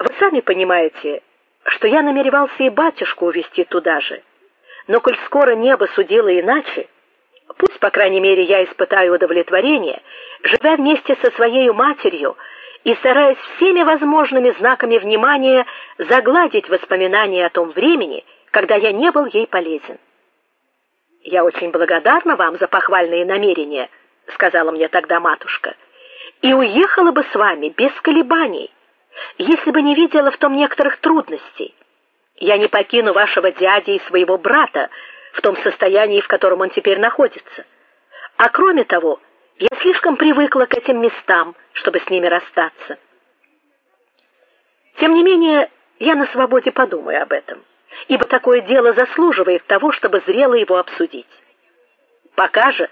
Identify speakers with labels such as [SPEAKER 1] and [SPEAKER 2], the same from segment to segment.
[SPEAKER 1] Вы сами понимаете, что я намеревался и батюшку увезти туда же. Но коль скоро небо судило иначе, пусть, по крайней мере, я испытаю удовлетворение, живя вместе со своей матерью и стараясь всеми возможными знаками внимания загладить воспоминания о том времени, когда я не был ей полезен. Я очень благодарна вам за похвальные намерения, сказала мне тогда матушка. И уехала бы с вами без колебаний, если бы не видела в том некоторых трудностей. Я не покину вашего дяди и своего брата в том состоянии, в котором он теперь находится. А кроме того, я слишком привыкла к этим местам, чтобы с ними расстаться. Тем не менее, я на свободе подумаю об этом, ибо такое дело заслуживает того, чтобы зрело его обсудить. Пока же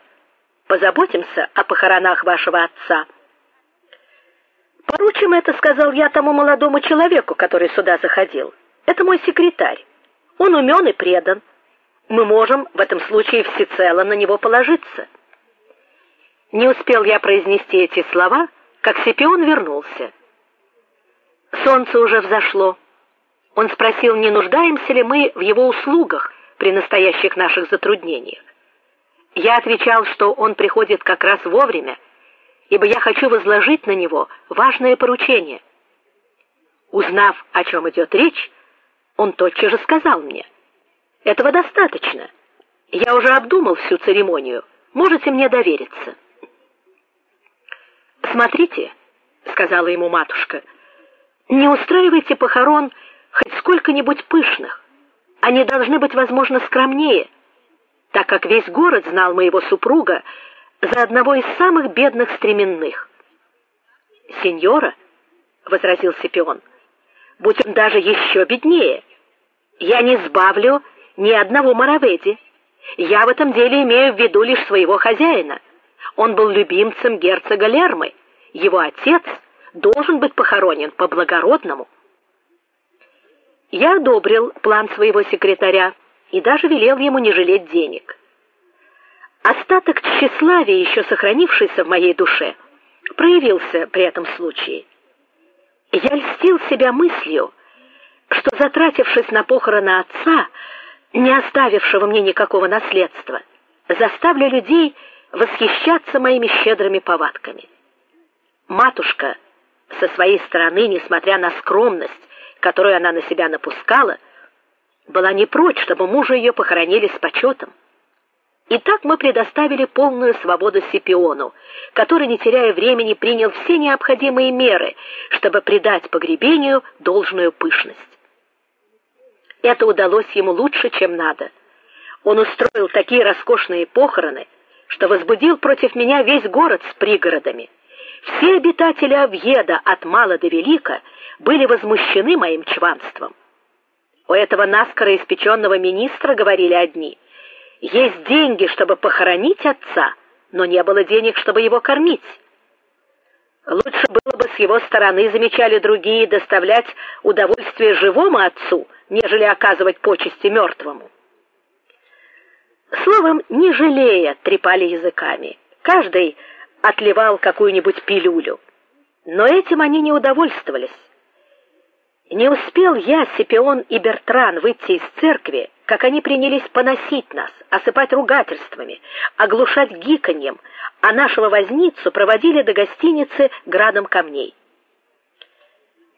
[SPEAKER 1] позаботимся о похоронах вашего отца. Поручим это, сказал я тому молодому человеку, который сюда заходил. Это мой секретарь. Он умен и предан. Мы можем в этом случае всецело на него положиться. Не успел я произнести эти слова, как Сепион вернулся. Солнце уже взошло. Он спросил, не нуждаемся ли мы в его услугах при настоящих наших затруднениях. Я отвечал, что он приходит как раз вовремя, ибо я хочу возложить на него важное поручение. Узнав, о чем идет речь, он тотчас же сказал мне: "Этого достаточно. Я уже обдумал всю церемонию. Можете мне довериться". "Смотрите", сказала ему матушка. "Не устраивайте похорон хоть сколько-нибудь пышных. Они должны быть, возможно, скромнее, так как весь город знал моего супруга за одного из самых бедных стременных". "Сеньора", возразил Сепион. "Будь он даже еще беднее, я не сбавлю ни одного мараведи. Я в этом деле имею в виду лишь своего хозяина. Он был любимцем герцога Лермы. Его отец должен быть похоронен по-благородному. Я одобрил план своего секретаря и даже велел ему не жалеть денег. Остаток тщеславия, еще сохранившийся в моей душе, проявился при этом случае. Я льстил себя мыслью, что затратившись на похороны отца, не оставившего мне никакого наследства, заставлю людей восхищаться моими щедрыми повадками. Матушка со своей стороны, несмотря на скромность, которую она на себя напускала, была не прочь, чтобы мужа ее похоронили с почетом. И так мы предоставили полную свободу Сипиону, который, не теряя времени, принял все необходимые меры, чтобы придать погребению должную пышность. Это удалось ему лучше, чем надо. Он устроил такие роскошные похороны, что возбудил против меня весь город с пригородами. Все обитатели Овьеда от мала до велика были возмущены моим чванством. У этого наскоро испеченного министра говорили одни: есть деньги, чтобы похоронить отца, но не было денег, чтобы его кормить. Лучше было бы с его стороны, замечали другие, доставлять удовольствие живому отцу, нежели оказывать почести мертвому. Словом, не жалея, трепали языками. Каждый отливал какую-нибудь пилюлю. Но этим они не удовольствовались. Не успел я, Сепион и Бертран выйти из церкви, как они принялись поносить нас, осыпать ругательствами, оглушать гиканьем, а нашего возницу проводили до гостиницы градом камней.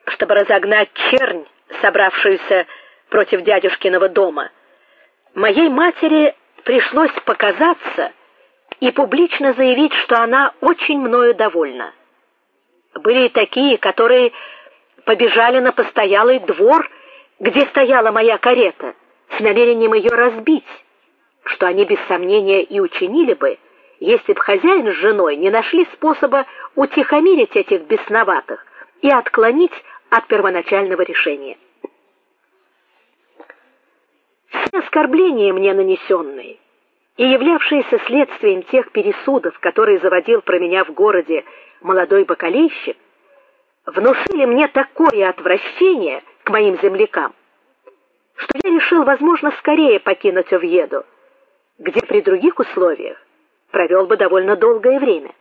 [SPEAKER 1] Чтобы разогнать чернь, собравшуюся против дядюшкиного дома, моей матери пришлось показаться и публично заявить, что она очень мною довольна. Были и такие, которые побежали на постоялый двор, где стояла моя карета с намерением ее разбить, что они без сомнения и учинили бы, если б хозяин с женой не нашли способа утихомирить этих бесноватых и отклонить от первоначального решения. Все оскорбления мне нанесенные и являвшиеся следствием тех пересудов, которые заводил про меня в городе молодой бакалейщик, внушили мне такое отвращение к моим землякам, решил, возможно, скорее покинуть Овьедо, где при других условиях провел бы довольно долгое время.